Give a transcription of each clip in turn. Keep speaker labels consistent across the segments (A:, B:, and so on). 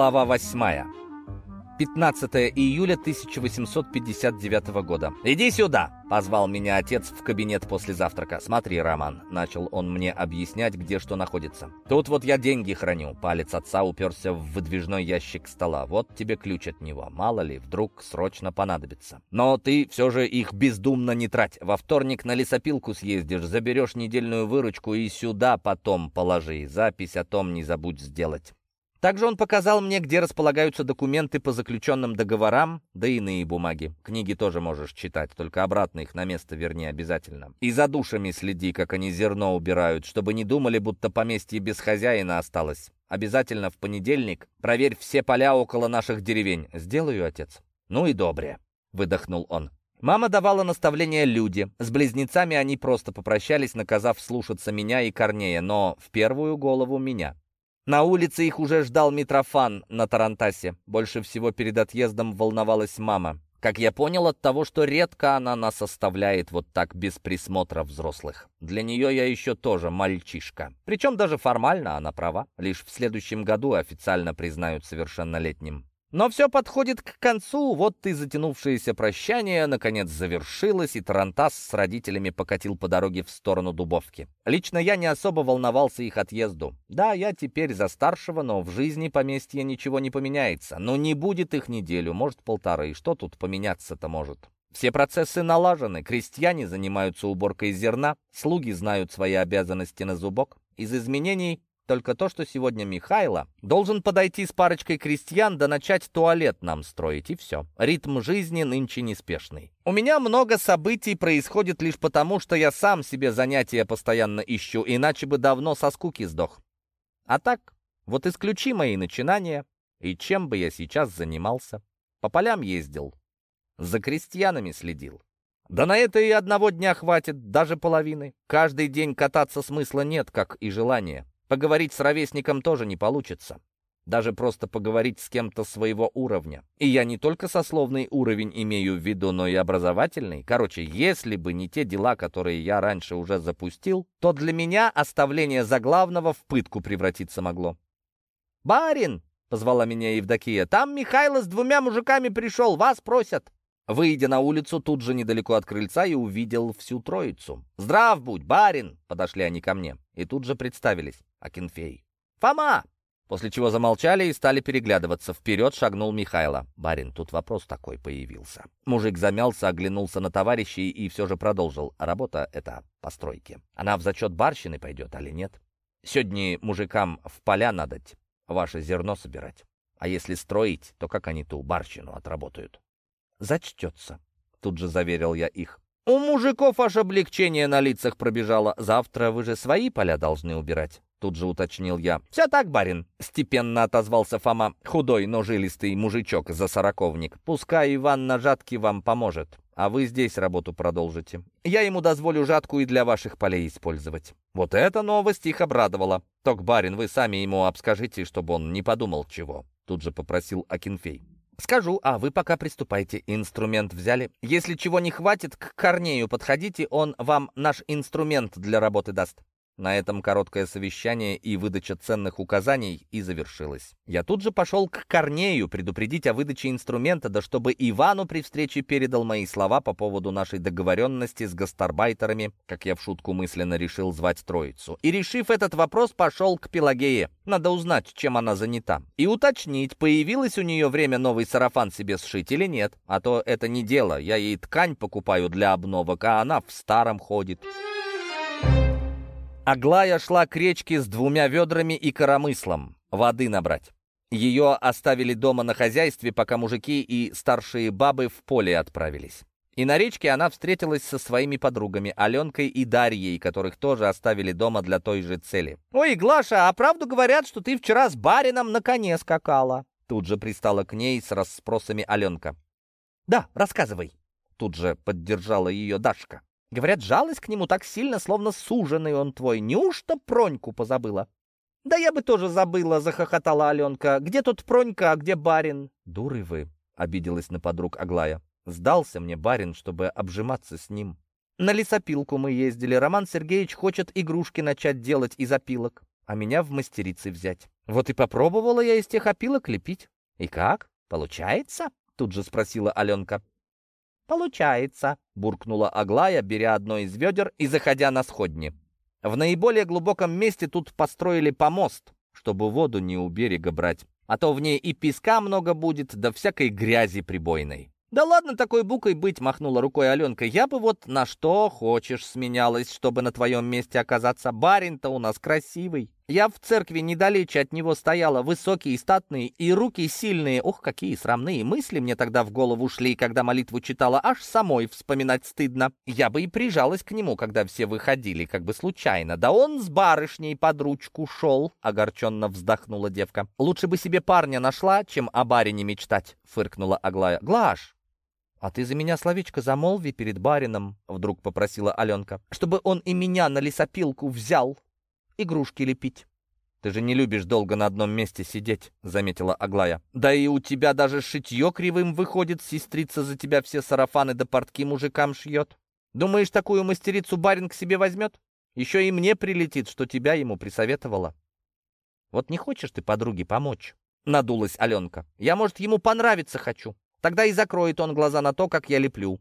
A: Глава 8. 15 июля 1859 года. «Иди сюда!» — позвал меня отец в кабинет после завтрака. «Смотри, Роман», — начал он мне объяснять, где что находится. «Тут вот я деньги храню». Палец отца уперся в выдвижной ящик стола. «Вот тебе ключ от него. Мало ли, вдруг срочно понадобится. Но ты все же их бездумно не трать. Во вторник на лесопилку съездишь, заберешь недельную выручку и сюда потом положи. Запись о том не забудь сделать». Также он показал мне, где располагаются документы по заключенным договорам, да иные бумаги. Книги тоже можешь читать, только обратно их на место верни обязательно. И за душами следи, как они зерно убирают, чтобы не думали, будто поместье без хозяина осталось. Обязательно в понедельник проверь все поля около наших деревень. Сделаю, отец. Ну и добре, выдохнул он. Мама давала наставления Люде. С близнецами они просто попрощались, наказав слушаться меня и Корнея, но в первую голову меня. На улице их уже ждал Митрофан на Тарантасе. Больше всего перед отъездом волновалась мама. Как я понял от того, что редко она нас оставляет вот так без присмотра взрослых. Для нее я еще тоже мальчишка. Причем даже формально она права. Лишь в следующем году официально признают совершеннолетним. Но все подходит к концу, вот и затянувшееся прощание наконец завершилось, и Тарантас с родителями покатил по дороге в сторону Дубовки. Лично я не особо волновался их отъезду. Да, я теперь за старшего, но в жизни поместья ничего не поменяется. Но не будет их неделю, может полторы, и что тут поменяться-то может? Все процессы налажены, крестьяне занимаются уборкой зерна, слуги знают свои обязанности на зубок. Из изменений только то, что сегодня Михайло должен подойти с парочкой крестьян да начать туалет нам строить, и все. Ритм жизни нынче неспешный. У меня много событий происходит лишь потому, что я сам себе занятия постоянно ищу, иначе бы давно со скуки сдох. А так, вот исключи мои начинания, и чем бы я сейчас занимался? По полям ездил, за крестьянами следил. Да на это и одного дня хватит, даже половины. Каждый день кататься смысла нет, как и желания. Поговорить с ровесником тоже не получится. Даже просто поговорить с кем-то своего уровня. И я не только сословный уровень имею в виду, но и образовательный. Короче, если бы не те дела, которые я раньше уже запустил, то для меня оставление заглавного в пытку превратиться могло. «Барин!» — позвала меня Евдокия. «Там Михайло с двумя мужиками пришел, вас просят!» Выйдя на улицу, тут же недалеко от крыльца и увидел всю троицу. «Здрав будь, барин!» — подошли они ко мне. И тут же представились. Акинфей. «Фома!» После чего замолчали и стали переглядываться. Вперед шагнул Михайло. «Барин, тут вопрос такой появился». Мужик замялся, оглянулся на товарищей и все же продолжил. «Работа — это постройки. Она в зачет барщины пойдет, али нет? Сегодня мужикам в поля надоть, ваше зерно собирать. А если строить, то как они ту барщину отработают?» зачтется», — тут же заверил я их. «У мужиков аж облегчение на лицах пробежало. Завтра вы же свои поля должны убирать». Тут же уточнил я. «Все так, барин», — степенно отозвался Фома. «Худой, но жилистый мужичок за сороковник. Пускай Иван на жатке вам поможет, а вы здесь работу продолжите. Я ему дозволю жатку и для ваших полей использовать». Вот эта новость их обрадовала. «Ток, барин, вы сами ему обскажите, чтобы он не подумал чего», — тут же попросил Акинфей. «Скажу, а вы пока приступайте. Инструмент взяли. Если чего не хватит, к Корнею подходите, он вам наш инструмент для работы даст». На этом короткое совещание и выдача ценных указаний и завершилась. Я тут же пошел к Корнею предупредить о выдаче инструмента, да чтобы Ивану при встрече передал мои слова по поводу нашей договоренности с гастарбайтерами, как я в шутку мысленно решил звать троицу. И решив этот вопрос, пошел к Пелагее. Надо узнать, чем она занята. И уточнить, появилось у нее время новый сарафан себе сшить или нет. А то это не дело, я ей ткань покупаю для обновок, а она в старом ходит. Аглая шла к речке с двумя ведрами и коромыслом воды набрать. Ее оставили дома на хозяйстве, пока мужики и старшие бабы в поле отправились. И на речке она встретилась со своими подругами, Аленкой и Дарьей, которых тоже оставили дома для той же цели. «Ой, Глаша, а правду говорят, что ты вчера с барином на коне скакала?» Тут же пристала к ней с расспросами Аленка. «Да, рассказывай», — тут же поддержала ее Дашка. Говорят, жалость к нему так сильно, словно суженый он твой. Неужто Проньку позабыла? «Да я бы тоже забыла», — захохотала Аленка. «Где тут Пронька, а где барин?» «Дуры вы», — обиделась на подруг Аглая. «Сдался мне барин, чтобы обжиматься с ним. На лесопилку мы ездили. Роман Сергеевич хочет игрушки начать делать из опилок, а меня в мастерицы взять. Вот и попробовала я из тех опилок лепить. И как? Получается? Тут же спросила Аленка. «Получается», — буркнула Аглая, беря одно из ведер и заходя на сходни. В наиболее глубоком месте тут построили помост, чтобы воду не у берега брать, а то в ней и песка много будет, да всякой грязи прибойной. «Да ладно такой букой быть», — махнула рукой Аленка. «Я бы вот на что хочешь сменялась, чтобы на твоем месте оказаться. Барин-то у нас красивый. Я в церкви недалече от него стояла, высокий и статный, и руки сильные. Ох, какие срамные мысли мне тогда в голову шли, когда молитву читала, аж самой вспоминать стыдно. Я бы и прижалась к нему, когда все выходили, как бы случайно. Да он с барышней под ручку шел», — огорченно вздохнула девка. «Лучше бы себе парня нашла, чем о барине мечтать», — фыркнула Аглая. «Глаш, «А ты за меня словечко замолви перед барином», — вдруг попросила Аленка, «чтобы он и меня на лесопилку взял игрушки лепить». «Ты же не любишь долго на одном месте сидеть», — заметила Аглая. «Да и у тебя даже шитье кривым выходит, сестрица за тебя все сарафаны да портки мужикам шьет. Думаешь, такую мастерицу барин к себе возьмет? Еще и мне прилетит, что тебя ему присоветовала». «Вот не хочешь ты подруге помочь?» — надулась Аленка. «Я, может, ему понравиться хочу». Тогда и закроет он глаза на то, как я леплю.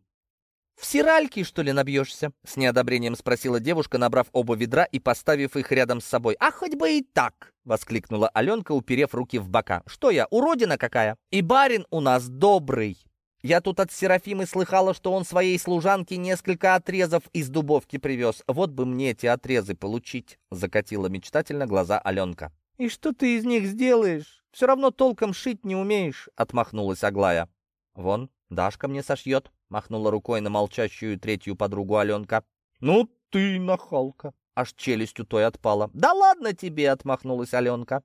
A: «В сиральки, что ли, набьешься?» — с неодобрением спросила девушка, набрав оба ведра и поставив их рядом с собой. «А хоть бы и так!» — воскликнула Аленка, уперев руки в бока. «Что я, уродина какая? И барин у нас добрый!» Я тут от Серафимы слыхала, что он своей служанке несколько отрезов из дубовки привез. Вот бы мне эти отрезы получить!» — закатила мечтательно глаза Аленка. «И что ты из них сделаешь? Все равно толком шить не умеешь!» — отмахнулась Аглая. «Вон, Дашка мне сошьет», — махнула рукой на молчащую третью подругу Аленка. «Ну ты нахалка!» Аж челюстью той отпала. «Да ладно тебе!» — отмахнулась Аленка.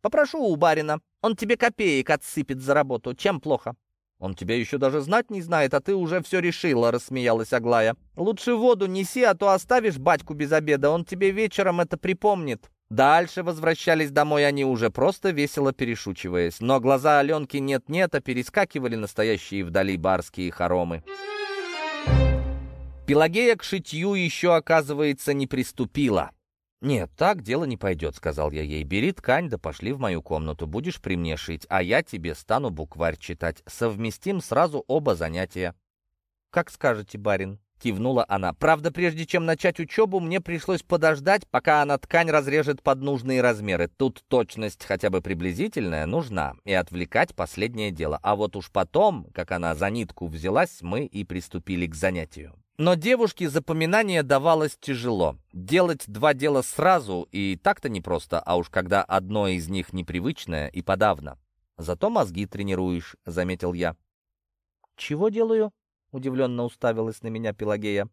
A: «Попрошу у барина. Он тебе копеек отсыпет за работу. Чем плохо?» «Он тебя еще даже знать не знает, а ты уже все решила», — рассмеялась Аглая. «Лучше воду неси, а то оставишь батьку без обеда, он тебе вечером это припомнит». Дальше возвращались домой они уже просто весело перешучиваясь, но глаза Аленки нет-нет, а перескакивали настоящие вдали барские хоромы. Пелагея к шитью еще, оказывается, не приступила. «Нет, так дело не пойдет», — сказал я ей. «Бери ткань, да пошли в мою комнату, будешь при мне шить, а я тебе стану букварь читать. Совместим сразу оба занятия». «Как скажете, барин», Кивнула она. Правда, прежде чем начать учебу, мне пришлось подождать, пока она ткань разрежет под нужные размеры. Тут точность хотя бы приблизительная нужна, и отвлекать последнее дело. А вот уж потом, как она за нитку взялась, мы и приступили к занятию. Но девушке запоминание давалось тяжело. Делать два дела сразу и так-то непросто, а уж когда одно из них непривычное и подавно. Зато мозги тренируешь, заметил я. «Чего делаю?» — удивленно уставилась на меня Пелагея.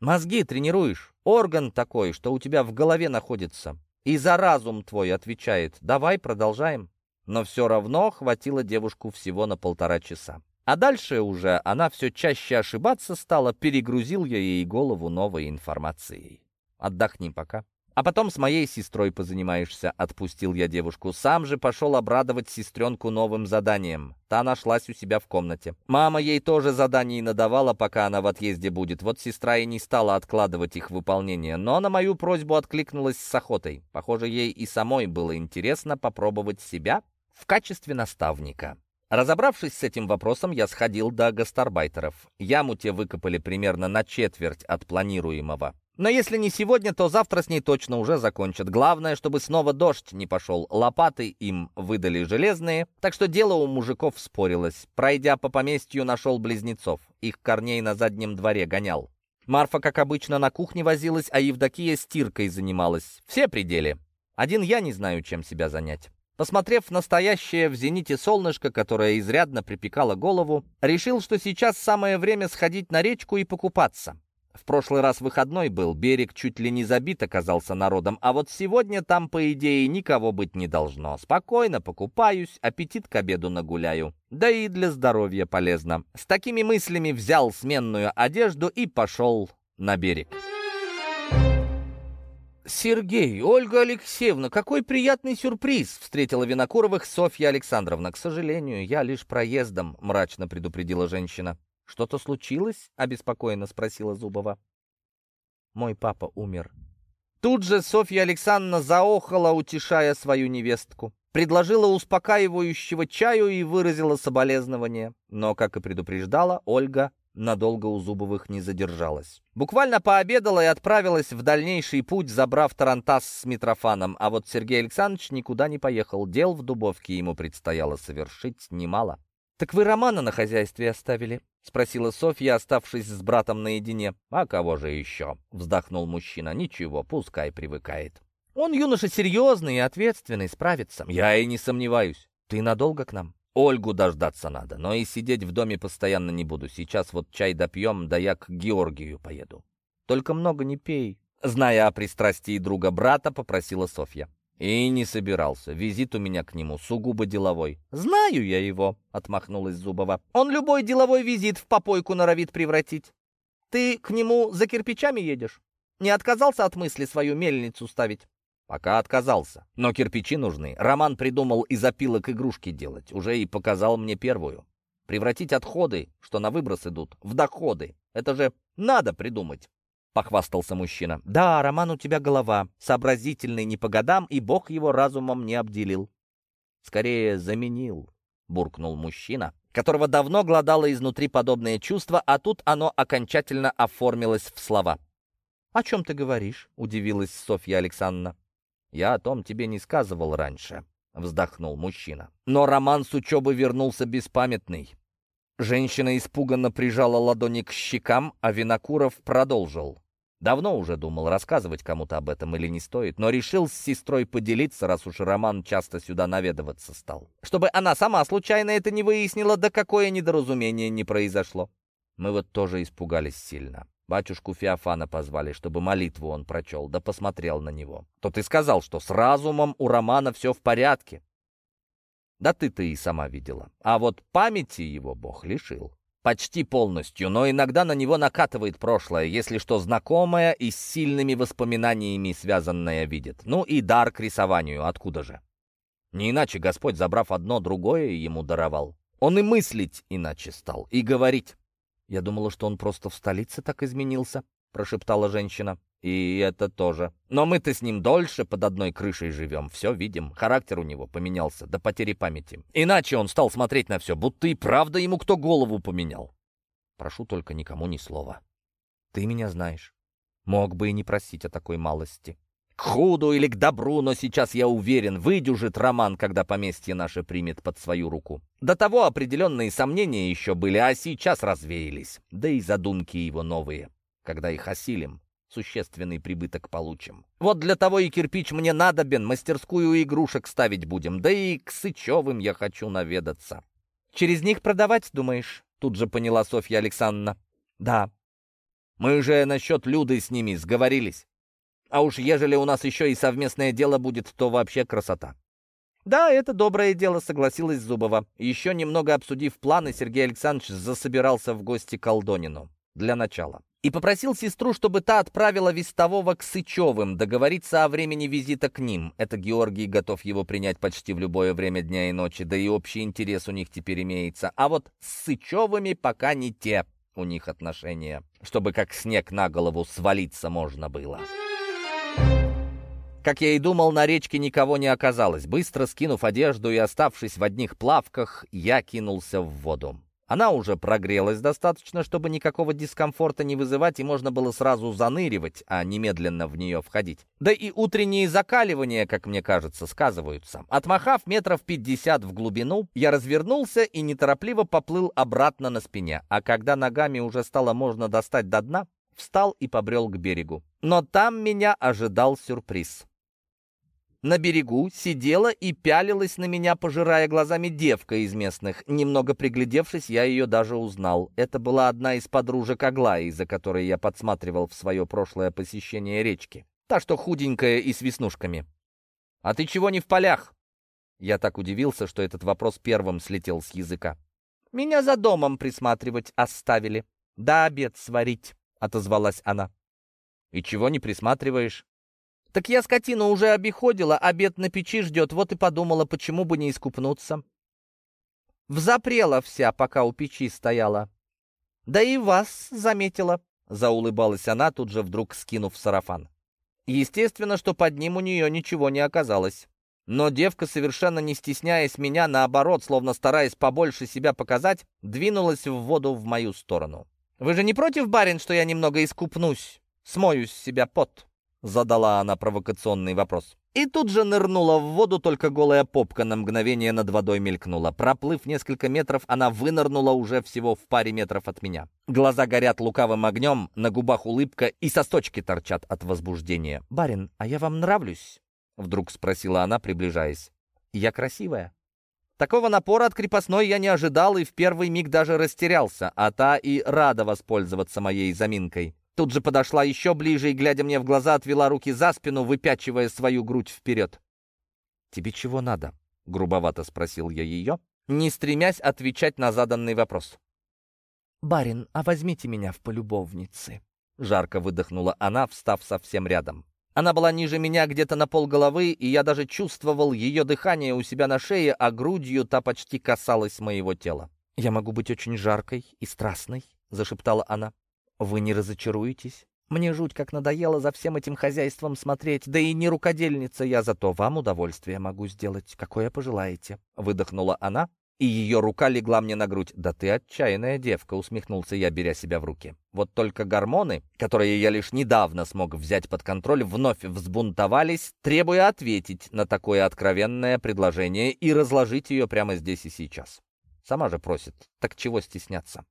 A: «Мозги тренируешь. Орган такой, что у тебя в голове находится. И за разум твой отвечает. Давай, продолжаем». Но все равно хватило девушку всего на полтора часа. А дальше уже она все чаще ошибаться стала, перегрузил я ей голову новой информацией. «Отдохни пока». А потом с моей сестрой позанимаешься», — отпустил я девушку. Сам же пошел обрадовать сестренку новым заданием. Та нашлась у себя в комнате. Мама ей тоже заданий надавала, пока она в отъезде будет. Вот сестра и не стала откладывать их выполнение, но на мою просьбу откликнулась с охотой. Похоже, ей и самой было интересно попробовать себя в качестве наставника. Разобравшись с этим вопросом, я сходил до гастарбайтеров. Яму те выкопали примерно на четверть от планируемого. Но если не сегодня, то завтра с ней точно уже закончат. Главное, чтобы снова дождь не пошел. Лопаты им выдали железные, так что дело у мужиков спорилось. Пройдя по поместью, нашел близнецов. Их корней на заднем дворе гонял. Марфа, как обычно, на кухне возилась, а Евдокия стиркой занималась. Все пределы. Один я не знаю, чем себя занять. Посмотрев настоящее в зените солнышко, которое изрядно припекало голову, решил, что сейчас самое время сходить на речку и покупаться. В прошлый раз выходной был, берег чуть ли не забит оказался народом, а вот сегодня там, по идее, никого быть не должно. Спокойно покупаюсь, аппетит к обеду нагуляю. Да и для здоровья полезно. С такими мыслями взял сменную одежду и пошел на берег. «Сергей, Ольга Алексеевна, какой приятный сюрприз!» — встретила Винокуровых Софья Александровна. «К сожалению, я лишь проездом», — мрачно предупредила женщина. «Что-то случилось?» — обеспокоенно спросила Зубова. «Мой папа умер». Тут же Софья Александровна заохала, утешая свою невестку. Предложила успокаивающего чаю и выразила соболезнование. Но, как и предупреждала, Ольга надолго у Зубовых не задержалась. Буквально пообедала и отправилась в дальнейший путь, забрав Тарантас с Митрофаном, а вот Сергей Александрович никуда не поехал. Дел в Дубовке ему предстояло совершить немало. «Так вы Романа на хозяйстве оставили?» — спросила Софья, оставшись с братом наедине. «А кого же еще?» — вздохнул мужчина. «Ничего, пускай привыкает». «Он юноша серьезный и ответственный, справится». «Я и не сомневаюсь. Ты надолго к нам?» Ольгу дождаться надо, но и сидеть в доме постоянно не буду. Сейчас вот чай допьем, да я к Георгию поеду. Только много не пей. Зная о пристрастии друга брата, попросила Софья. И не собирался. Визит у меня к нему сугубо деловой. «Знаю я его», — отмахнулась Зубова. «Он любой деловой визит в попойку норовит превратить. Ты к нему за кирпичами едешь? Не отказался от мысли свою мельницу ставить?» Пока отказался. Но кирпичи нужны. Роман придумал из опилок игрушки делать. Уже и показал мне первую. Превратить отходы, что на выброс идут, в доходы. Это же надо придумать. Похвастался мужчина. Да, Роман, у тебя голова. Сообразительный не по годам, и Бог его разумом не обделил. Скорее, заменил, буркнул мужчина, которого давно гладало изнутри подобное чувство, а тут оно окончательно оформилось в слова. «О чем ты говоришь?» — удивилась Софья Александровна. «Я о том тебе не сказывал раньше», — вздохнул мужчина. Но Роман с учебы вернулся беспамятный. Женщина испуганно прижала ладони к щекам, а Винокуров продолжил. Давно уже думал, рассказывать кому-то об этом или не стоит, но решил с сестрой поделиться, раз уж Роман часто сюда наведываться стал. Чтобы она сама случайно это не выяснила, да какое недоразумение не произошло. Мы вот тоже испугались сильно. Батюшку Феофана позвали, чтобы молитву он прочел, да посмотрел на него. То ты сказал, что с разумом у Романа все в порядке. Да ты-то и сама видела. А вот памяти его Бог лишил. Почти полностью, но иногда на него накатывает прошлое, если что знакомое и с сильными воспоминаниями связанное видит. Ну и дар к рисованию, откуда же? Не иначе Господь, забрав одно, другое ему даровал. Он и мыслить иначе стал, и говорить. «Я думала, что он просто в столице так изменился», — прошептала женщина. «И это тоже. Но мы-то с ним дольше под одной крышей живем, все видим. Характер у него поменялся до потери памяти. Иначе он стал смотреть на все, будто и правда ему кто голову поменял. Прошу только никому ни слова. Ты меня знаешь. Мог бы и не просить о такой малости. К худу или к добру, но сейчас я уверен, выдюжит Роман, когда поместье наше примет под свою руку. До того определенные сомнения еще были, а сейчас развеялись. Да и задумки его новые. Когда их осилим, существенный прибыток получим. Вот для того и кирпич мне надобен, мастерскую игрушек ставить будем, да и к Сычевым я хочу наведаться. Через них продавать, думаешь? Тут же поняла Софья Александровна. Да. Мы же насчет Люды с ними сговорились. А уж ежели у нас еще и совместное дело будет, то вообще красота. «Да, это доброе дело», — согласилась Зубова. Еще немного обсудив планы, Сергей Александрович засобирался в гости к Алдонину. Для начала. И попросил сестру, чтобы та отправила вестового к Сычевым, договориться о времени визита к ним. Это Георгий готов его принять почти в любое время дня и ночи, да и общий интерес у них теперь имеется. А вот с Сычевыми пока не те у них отношения, чтобы как снег на голову свалиться можно было. Как я и думал, на речке никого не оказалось. Быстро скинув одежду и оставшись в одних плавках, я кинулся в воду. Она уже прогрелась достаточно, чтобы никакого дискомфорта не вызывать, и можно было сразу заныривать, а немедленно в нее входить. Да и утренние закаливания, как мне кажется, сказываются. Отмахав метров пятьдесят в глубину, я развернулся и неторопливо поплыл обратно на спине, а когда ногами уже стало можно достать до дна, встал и побрел к берегу. Но там меня ожидал сюрприз. На берегу сидела и пялилась на меня, пожирая глазами девка из местных. Немного приглядевшись, я ее даже узнал. Это была одна из подружек Аглаи, за которой я подсматривал в свое прошлое посещение речки. Та, что худенькая и с веснушками. «А ты чего не в полях?» Я так удивился, что этот вопрос первым слетел с языка. «Меня за домом присматривать оставили. Да обед сварить», — отозвалась она. «И чего не присматриваешь?» Так я скотину уже обиходила, обед на печи ждет, вот и подумала, почему бы не искупнуться. Взапрела вся, пока у печи стояла. Да и вас заметила, заулыбалась она, тут же вдруг скинув сарафан. Естественно, что под ним у нее ничего не оказалось. Но девка, совершенно не стесняясь меня, наоборот, словно стараясь побольше себя показать, двинулась в воду в мою сторону. «Вы же не против, барин, что я немного искупнусь? Смою с себя пот?» Задала она провокационный вопрос. И тут же нырнула в воду, только голая попка на мгновение над водой мелькнула. Проплыв несколько метров, она вынырнула уже всего в паре метров от меня. Глаза горят лукавым огнем, на губах улыбка и сосочки торчат от возбуждения. «Барин, а я вам нравлюсь?» — вдруг спросила она, приближаясь. «Я красивая?» Такого напора от крепостной я не ожидал и в первый миг даже растерялся, а та и рада воспользоваться моей заминкой. Тут же подошла еще ближе и, глядя мне в глаза, отвела руки за спину, выпячивая свою грудь вперед. «Тебе чего надо?» — грубовато спросил я ее, не стремясь отвечать на заданный вопрос. «Барин, а возьмите меня в полюбовницы», — жарко выдохнула она, встав совсем рядом. Она была ниже меня где-то на полголовы, и я даже чувствовал ее дыхание у себя на шее, а грудью та почти касалась моего тела. «Я могу быть очень жаркой и страстной», — зашептала она. «Вы не разочаруетесь? Мне жуть как надоело за всем этим хозяйством смотреть, да и не рукодельница я, зато вам удовольствие могу сделать, какое пожелаете», — выдохнула она, и ее рука легла мне на грудь. «Да ты отчаянная девка», — усмехнулся я, беря себя в руки. Вот только гормоны, которые я лишь недавно смог взять под контроль, вновь взбунтовались, требуя ответить на такое откровенное предложение и разложить ее прямо здесь и сейчас. Сама же просит, так чего стесняться?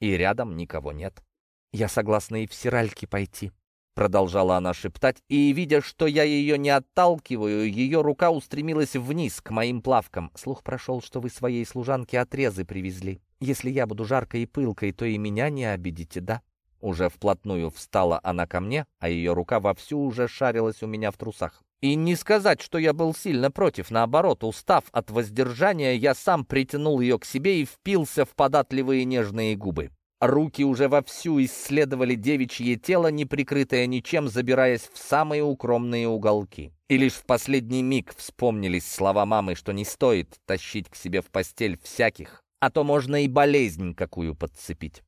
A: И рядом никого нет. Я согласна и в Сиральки пойти, Продолжала она шептать, и, видя, что я ее не отталкиваю, ее рука устремилась вниз, к моим плавкам. Слух прошел, что вы своей служанке отрезы привезли. Если я буду жаркой и пылкой, то и меня не обидите, да? Уже вплотную встала она ко мне, а ее рука вовсю уже шарилась у меня в трусах. И не сказать, что я был сильно против, наоборот, устав от воздержания, я сам притянул ее к себе и впился в податливые нежные губы. Руки уже вовсю исследовали девичье тело, не прикрытое ничем, забираясь в самые укромные уголки. И лишь в последний миг вспомнились слова мамы, что не стоит тащить к себе в постель всяких, а то можно и болезнь какую подцепить.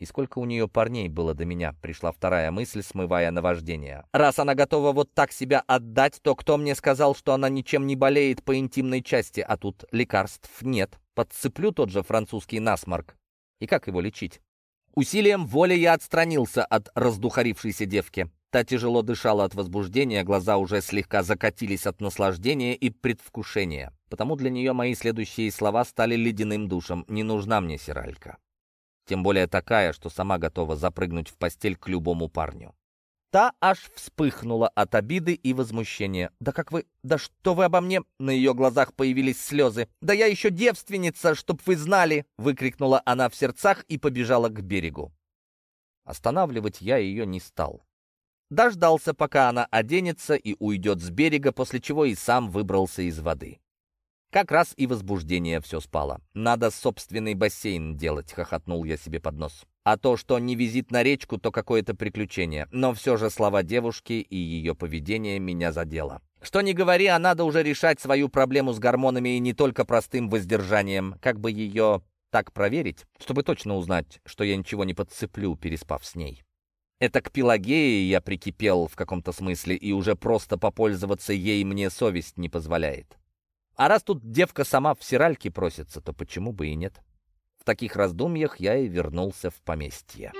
A: И сколько у нее парней было до меня, пришла вторая мысль, смывая наваждение. Раз она готова вот так себя отдать, то кто мне сказал, что она ничем не болеет по интимной части, а тут лекарств нет? Подцеплю тот же французский насморк. И как его лечить? Усилием воли я отстранился от раздухарившейся девки. Та тяжело дышала от возбуждения, глаза уже слегка закатились от наслаждения и предвкушения. Потому для нее мои следующие слова стали ледяным душем. «Не нужна мне сиралька». Тем более такая, что сама готова запрыгнуть в постель к любому парню. Та аж вспыхнула от обиды и возмущения. «Да как вы... Да что вы обо мне...» На ее глазах появились слезы. «Да я еще девственница, чтоб вы знали!» Выкрикнула она в сердцах и побежала к берегу. Останавливать я ее не стал. Дождался, пока она оденется и уйдет с берега, после чего и сам выбрался из воды. Как раз и возбуждение все спало. «Надо собственный бассейн делать», — хохотнул я себе под нос. А то, что не визит на речку, то какое-то приключение. Но все же слова девушки и ее поведение меня задело. Что ни говори, а надо уже решать свою проблему с гормонами и не только простым воздержанием. Как бы ее так проверить, чтобы точно узнать, что я ничего не подцеплю, переспав с ней. Это к Пелагее я прикипел в каком-то смысле, и уже просто попользоваться ей мне совесть не позволяет. А раз тут девка сама в сиральке просится, то почему бы и нет? В таких раздумьях я и вернулся в поместье.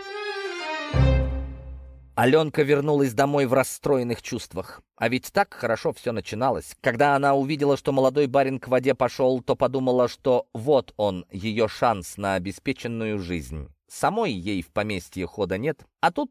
A: Аленка вернулась домой в расстроенных чувствах. А ведь так хорошо все начиналось. Когда она увидела, что молодой барин к воде пошел, то подумала, что вот он, ее шанс на обеспеченную жизнь. Самой ей в поместье хода нет, а тут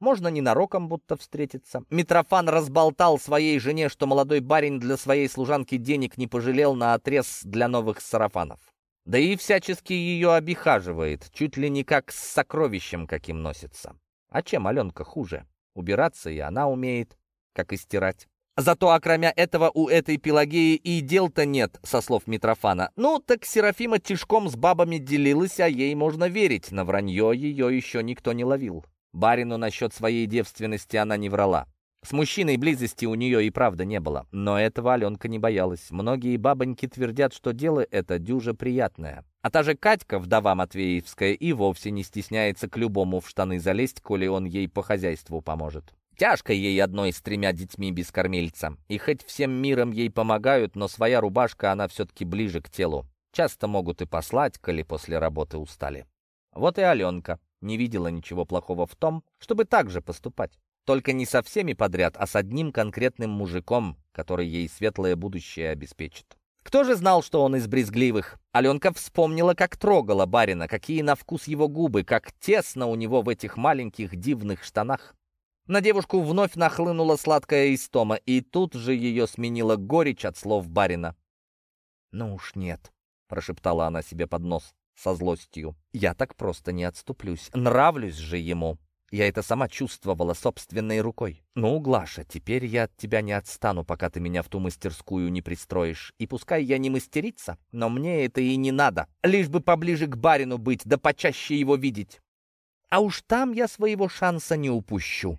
A: можно ненароком будто встретиться. Митрофан разболтал своей жене, что молодой барин для своей служанки денег не пожалел на отрез для новых сарафанов. Да и всячески ее обихаживает, чуть ли не как с сокровищем каким носится. А чем Аленка хуже? Убираться и она умеет, как и стирать. Зато, окромя этого, у этой Пелагеи и дел-то нет, со слов Митрофана. Ну, так Серафима тишком с бабами делилась, а ей можно верить. На вранье ее еще никто не ловил. Барину насчет своей девственности она не врала. С мужчиной близости у нее и правда не было, но этого Аленка не боялась. Многие бабоньки твердят, что дело это дюже приятное. А та же Катька, вдова Матвеевская, и вовсе не стесняется к любому в штаны залезть, коли он ей по хозяйству поможет. Тяжко ей одной с тремя детьми без кормильца. И хоть всем миром ей помогают, но своя рубашка, она все-таки ближе к телу. Часто могут и послать, коли после работы устали. Вот и Аленка не видела ничего плохого в том, чтобы так же поступать. Только не со всеми подряд, а с одним конкретным мужиком, который ей светлое будущее обеспечит. Кто же знал, что он из брезгливых? Аленка вспомнила, как трогала барина, какие на вкус его губы, как тесно у него в этих маленьких дивных штанах. На девушку вновь нахлынула сладкая истома, и тут же ее сменила горечь от слов барина. «Ну уж нет», — прошептала она себе под нос со злостью. «Я так просто не отступлюсь. Нравлюсь же ему. Я это сама чувствовала собственной рукой. Ну, Глаша, теперь я от тебя не отстану, пока ты меня в ту мастерскую не пристроишь. И пускай я не мастерица, но мне это и не надо. Лишь бы поближе к барину быть, да почаще его видеть. А уж там я своего шанса не упущу».